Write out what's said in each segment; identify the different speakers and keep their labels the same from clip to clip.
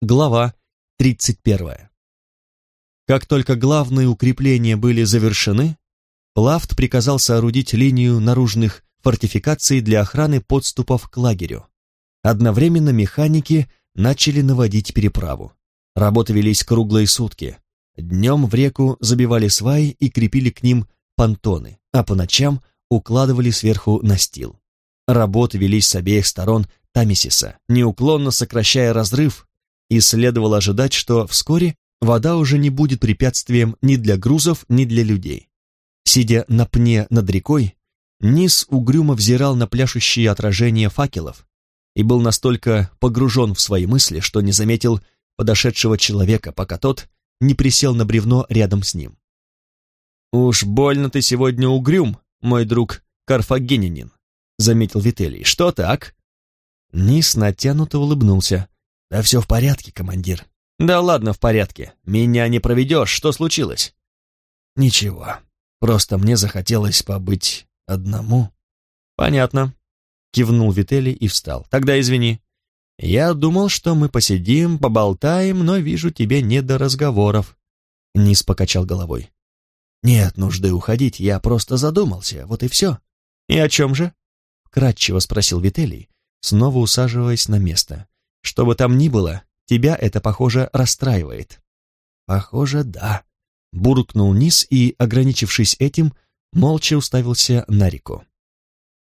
Speaker 1: Глава 31. Как только главные укрепления были завершены, Плафт приказал соорудить линию наружных фортификаций для охраны подступов к лагерю. Одновременно механики начали наводить переправу. Работы велись круглые сутки. Днем в реку забивали сваи и крепили к ним понтоны, а по ночам укладывали сверху настил. Работы велись с обеих сторон Тамисиса, неуклонно сокращая разрыв и следовало ожидать, что вскоре вода уже не будет препятствием ни для грузов, ни для людей. Сидя на пне над рекой, Низ угрюмо взирал на пляшущие отражения факелов и был настолько погружен в свои мысли, что не заметил подошедшего человека, пока тот не присел на бревно рядом с ним. «Уж больно ты сегодня угрюм, мой друг карфагенянин», — заметил Вителий. «Что так?» Низ натянуто улыбнулся. «Да все в порядке, командир». «Да ладно, в порядке. Меня не проведешь. Что случилось?» «Ничего. Просто мне захотелось побыть одному». «Понятно», — кивнул Вителли и встал. «Тогда извини. Я думал, что мы посидим, поболтаем, но вижу тебе не до разговоров». Низ покачал головой. «Нет нужды уходить, я просто задумался, вот и все». «И о чем же?» — кратчево спросил Вителий, снова усаживаясь на место. Что бы там ни было, тебя это, похоже, расстраивает». «Похоже, да», — буркнул Низ и, ограничившись этим, молча уставился на реку.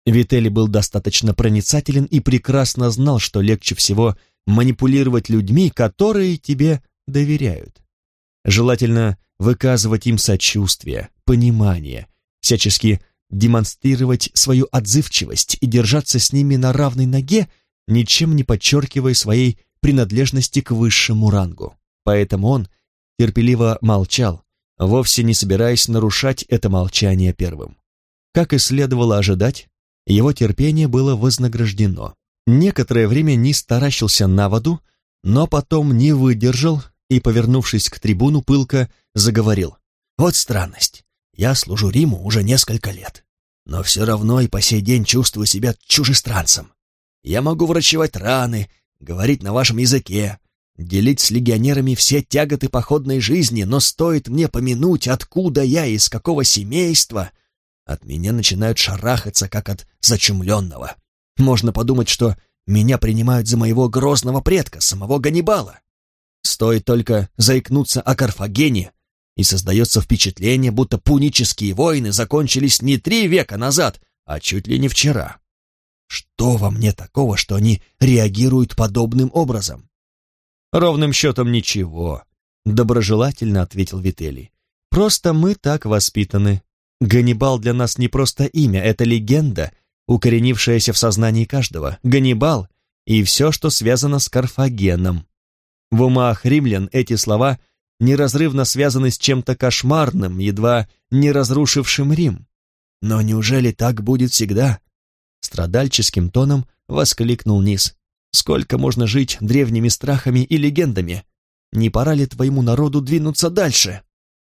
Speaker 1: Вителли был достаточно проницателен и прекрасно знал, что легче всего манипулировать людьми, которые тебе доверяют. Желательно выказывать им сочувствие, понимание, всячески демонстрировать свою отзывчивость и держаться с ними на равной ноге, ничем не подчеркивая своей принадлежности к высшему рангу. Поэтому он терпеливо молчал, вовсе не собираясь нарушать это молчание первым. Как и следовало ожидать, его терпение было вознаграждено. Некоторое время Низ таращился на воду, но потом не выдержал и, повернувшись к трибуну, пылко заговорил. «Вот странность. Я служу Риму уже несколько лет, но все равно и по сей день чувствую себя чужестранцем. Я могу врачевать раны, говорить на вашем языке, делить с легионерами все тяготы походной жизни, но стоит мне помянуть, откуда я и из какого семейства, от меня начинают шарахаться, как от зачумленного. Можно подумать, что меня принимают за моего грозного предка, самого Ганнибала. Стоит только заикнуться о Карфагене, и создается впечатление, будто пунические войны закончились не три века назад, а чуть ли не вчера. Что во мне такого, что они реагируют подобным образом? Ровным счетом ничего, доброжелательно ответил Вителий. Просто мы так воспитаны. Ганнибал для нас не просто имя, это легенда, укоренившаяся в сознании каждого. Ганнибал и все, что связано с Карфагеном. В умах римлян эти слова неразрывно связаны с чем-то кошмарным, едва не разрушившим Рим. Но неужели так будет всегда? Страдальческим тоном воскликнул Низ. «Сколько можно жить древними страхами и легендами? Не пора ли твоему народу двинуться дальше?»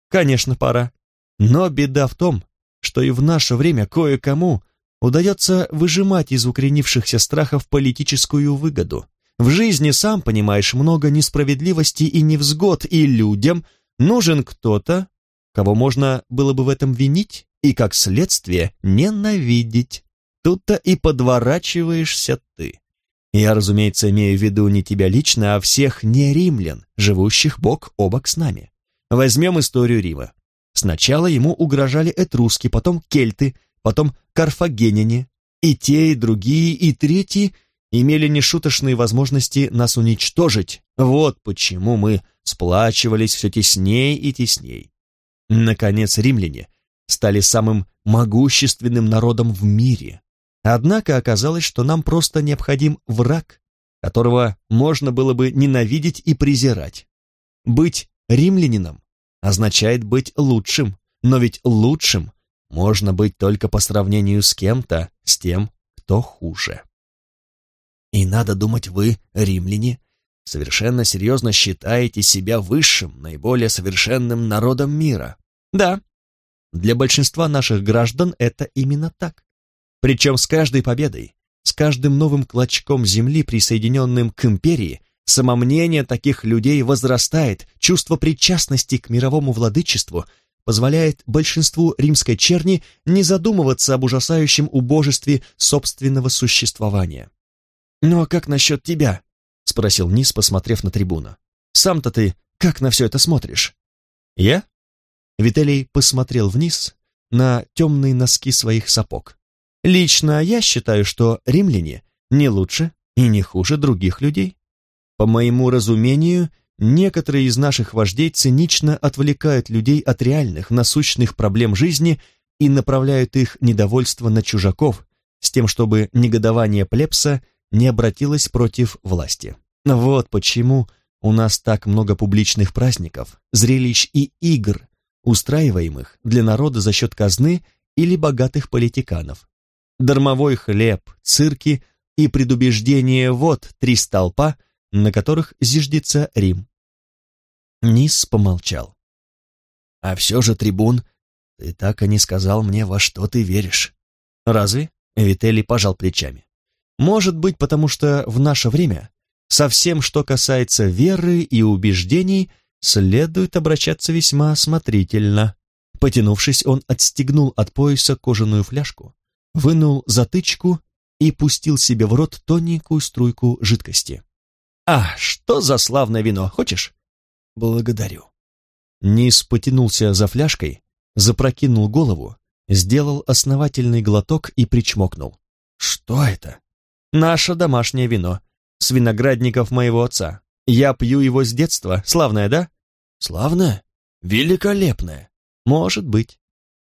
Speaker 1: «Конечно, пора. Но беда в том, что и в наше время кое-кому удается выжимать из укоренившихся страхов политическую выгоду. В жизни, сам понимаешь, много несправедливости и невзгод, и людям нужен кто-то, кого можно было бы в этом винить и, как следствие, ненавидеть. Тут-то и подворачиваешься ты. Я, разумеется, имею в виду не тебя лично, а всех не римлян, живущих бок о бок с нами. Возьмем историю Рима. Сначала ему угрожали этруски, потом кельты, потом карфагеняне. И те, и другие, и третьи имели нешуточные возможности нас уничтожить. Вот почему мы сплачивались все тесней и тесней. Наконец, римляне стали самым могущественным народом в мире. Однако оказалось, что нам просто необходим враг, которого можно было бы ненавидеть и презирать. Быть римлянином означает быть лучшим, но ведь лучшим можно быть только по сравнению с кем-то, с тем, кто хуже. И надо думать, вы, римляне, совершенно серьезно считаете себя высшим, наиболее совершенным народом мира. Да, для большинства наших граждан это именно так. Причем с каждой победой, с каждым новым клочком земли, присоединенным к империи, Самомнение таких людей возрастает, чувство причастности к мировому владычеству позволяет большинству римской черни не задумываться об ужасающем убожестве собственного существования. «Ну а как насчет тебя?» — спросил Низ, посмотрев на трибуну. «Сам-то ты как на все это смотришь?» «Я?» Виталий посмотрел вниз на темные носки своих сапог. «Лично я считаю, что римляне не лучше и не хуже других людей. По моему разумению, некоторые из наших вождей цинично отвлекают людей от реальных, насущных проблем жизни и направляют их недовольство на чужаков, с тем, чтобы негодование плебса не обратилось против власти. Вот почему у нас так много публичных праздников, зрелищ и игр, устраиваемых для народа за счет казны или богатых политиканов. Дармовой хлеб, цирки и предубеждение – вот три столпа, на которых зиждется Рим. Низ помолчал. «А все же, трибун, ты так и не сказал мне, во что ты веришь». «Разве?» — Вителли пожал плечами. «Может быть, потому что в наше время со всем, что касается веры и убеждений, следует обращаться весьма осмотрительно». Потянувшись, он отстегнул от пояса кожаную фляжку, вынул затычку и пустил себе в рот тоненькую струйку жидкости. «А, что за славное вино, хочешь?» «Благодарю». Низ потянулся за фляжкой, запрокинул голову, сделал основательный глоток и причмокнул. «Что это?» «Наше домашнее вино, с виноградников моего отца. Я пью его с детства. Славное, да?» «Славное? Великолепное!» «Может быть.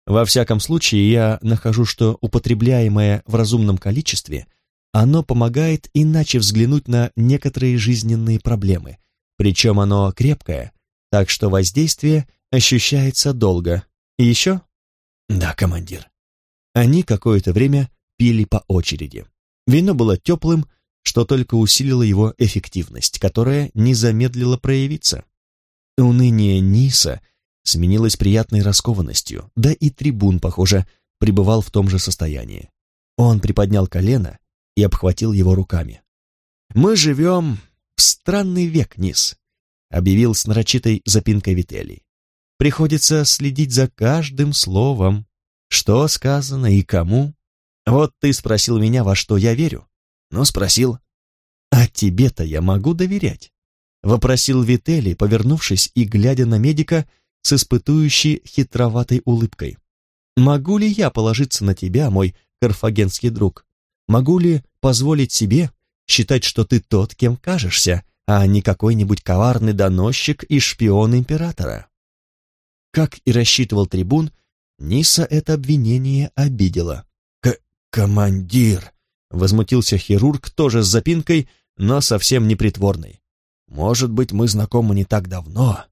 Speaker 1: Во всяком случае, я нахожу, что употребляемое в разумном количестве оно помогает иначе взглянуть на некоторые жизненные проблемы, причем оно крепкое, так что воздействие ощущается долго. И еще? Да, командир. Они какое-то время пили по очереди. Вино было теплым, что только усилило его эффективность, которая не замедлила проявиться. Уныние Ниса сменилось приятной раскованностью, да и трибун, похоже, пребывал в том же состоянии. Он приподнял колено и обхватил его руками. «Мы живем в странный век, Низ», — объявил с нарочитой запинкой Вителий. «Приходится следить за каждым словом, что сказано и кому. Вот ты спросил меня, во что я верю. Ну, спросил. А тебе-то я могу доверять?» — вопросил Вителий, повернувшись и глядя на медика с испытующей хитроватой улыбкой. «Могу ли я положиться на тебя, мой карфагенский друг?» Могу ли позволить себе считать, что ты тот, кем кажешься, а не какой-нибудь коварный доносчик и шпион императора? Как и рассчитывал трибун, Ниса это обвинение обидело. К «Командир!» — возмутился хирург, тоже с запинкой, но совсем не притворной. «Может быть, мы знакомы не так давно,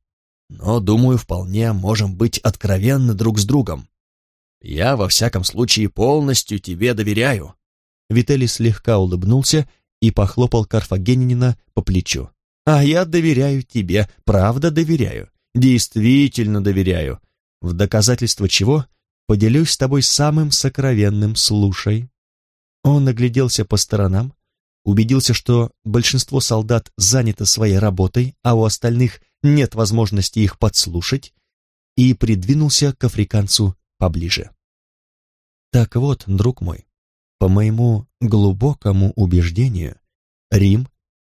Speaker 1: но, думаю, вполне можем быть откровенны друг с другом. Я, во всяком случае, полностью тебе доверяю. Виталий слегка улыбнулся и похлопал Карфагенинина по плечу. «А я доверяю тебе, правда доверяю, действительно доверяю. В доказательство чего поделюсь с тобой самым сокровенным, слушай». Он огляделся по сторонам, убедился, что большинство солдат занято своей работой, а у остальных нет возможности их подслушать, и придвинулся к африканцу поближе. «Так вот, друг мой, по моему глубокому убеждению, Рим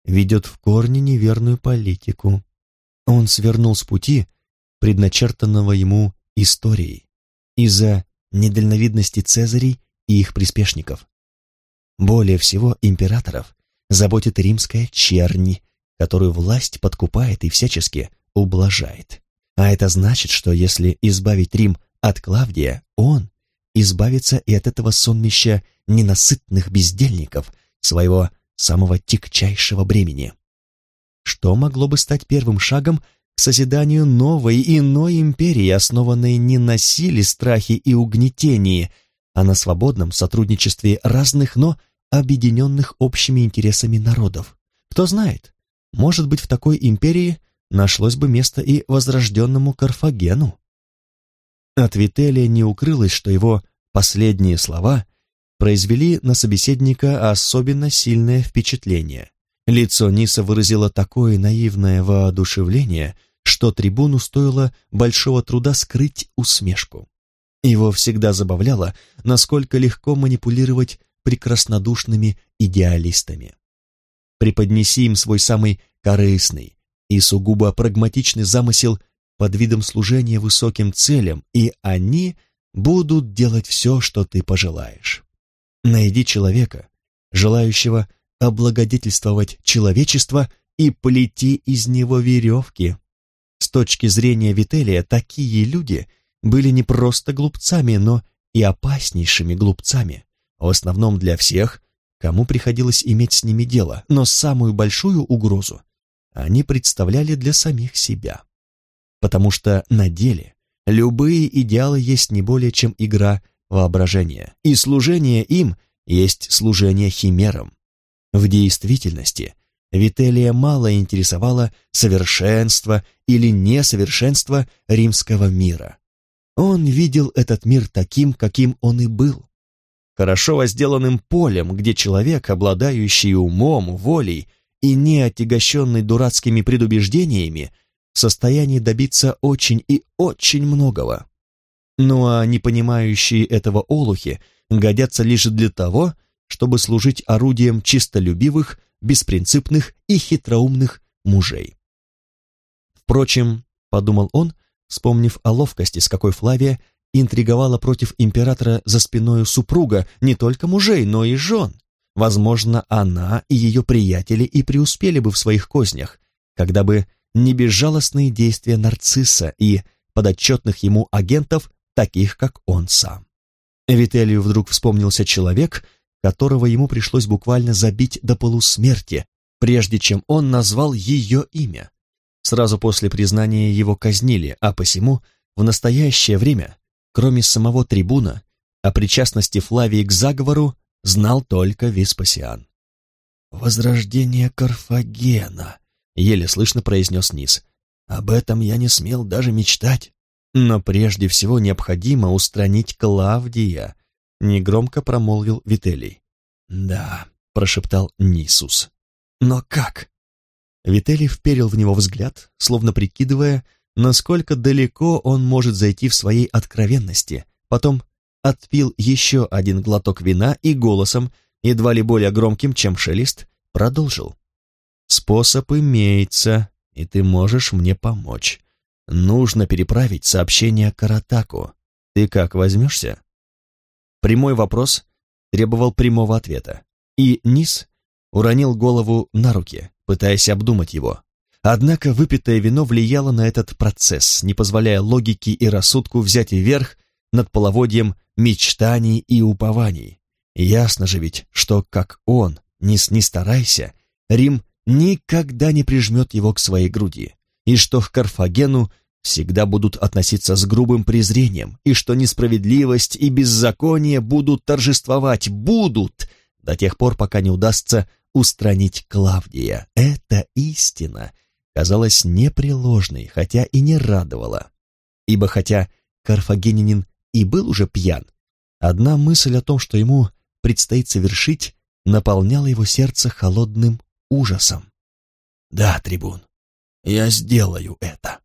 Speaker 1: ведет в корне неверную политику. Он свернул с пути, предначертанного ему историей, из-за недальновидности Цезарей и их приспешников. Более всего императоров заботит римская чернь, которую власть подкупает и всячески ублажает. А это значит, что если избавить Рим от Клавдия, он избавиться и от этого сонмища ненасытных бездельников, своего самого тягчайшего бремени. Что могло бы стать первым шагом к созиданию новой иной империи, основанной не на силе, страхе и угнетении, а на свободном сотрудничестве разных, но объединенных общими интересами народов? Кто знает, может быть, в такой империи нашлось бы место и возрожденному Карфагену. От Вителия не укрылось, что его последние слова произвели на собеседника особенно сильное впечатление. Лицо Ниса выразило такое наивное воодушевление, что трибуну стоило большого труда скрыть усмешку. Его всегда забавляло, насколько легко манипулировать прекраснодушными идеалистами. Преподнеси им свой самый корыстный и сугубо прагматичный замысел под видом служения высоким целям, и они будут делать все, что ты пожелаешь. Найди человека, желающего облагодетельствовать человечество, и плети из него веревки. С точки зрения Вителия, такие люди были не просто глупцами, но и опаснейшими глупцами, в основном для всех, кому приходилось иметь с ними дело, но самую большую угрозу они представляли для самих себя. Потому что на деле любые идеалы есть не более чем игра воображения, и служение им есть служение химерам. В действительности Вителия мало интересовало совершенство или несовершенство римского мира. Он видел этот мир таким, каким он и был. Хорошо возделанным полем, где человек, обладающий умом, волей и не отягощенный дурацкими предубеждениями, в состоянии добиться очень и очень многого. Ну а не понимающие этого олухи годятся лишь для того, чтобы служить орудием чистолюбивых, беспринципных и хитроумных мужей. Впрочем, подумал он, вспомнив о ловкости, с какой Флавия интриговала против императора за спиною супруга не только мужей, но и жен. Возможно, она и ее приятели и преуспели бы в своих кознях, когда бы не безжалостные действия нарцисса и подотчетных ему агентов, таких как он сам. Вителию вдруг вспомнился человек, которого ему пришлось буквально забить до полусмерти, прежде чем он назвал ее имя. Сразу после признания его казнили, а посему в настоящее время, кроме самого трибуна, о причастности Флавии к заговору знал только Веспасиан. «Возрождение Карфагена», — еле слышно произнес Низ. «Об этом я не смел даже мечтать». «Но прежде всего необходимо устранить Клавдия», — негромко промолвил Вителий. «Да», — прошептал Нисус. «Но как?» Вителий вперил в него взгляд, словно прикидывая, насколько далеко он может зайти в своей откровенности, потом отпил еще один глоток вина и голосом, едва ли более громким, чем шелест, продолжил. «Способ имеется, и ты можешь мне помочь. Нужно переправить сообщение Каратаку. Ты как, возьмешься? Прямой вопрос требовал прямого ответа, и Низ уронил голову на руки, пытаясь обдумать его. Однако выпитое вино влияло на этот процесс, не позволяя логике и рассудку взять верх над половодьем мечтаний и упований. Ясно же ведь, что, как он, Низ не старайся, Рим никогда не прижмет его к своей груди и что к Карфагену всегда будут относиться с грубым презрением, и что несправедливость и беззаконие будут торжествовать, будут, до тех пор, пока не удастся устранить Клавдия. Эта истина казалась непреложной, хотя и не радовала. Ибо хотя карфагенянин и был уже пьян, одна мысль о том, что ему предстоит совершить, наполняла его сердце холодным ужасом. «Да, трибун, я сделаю это.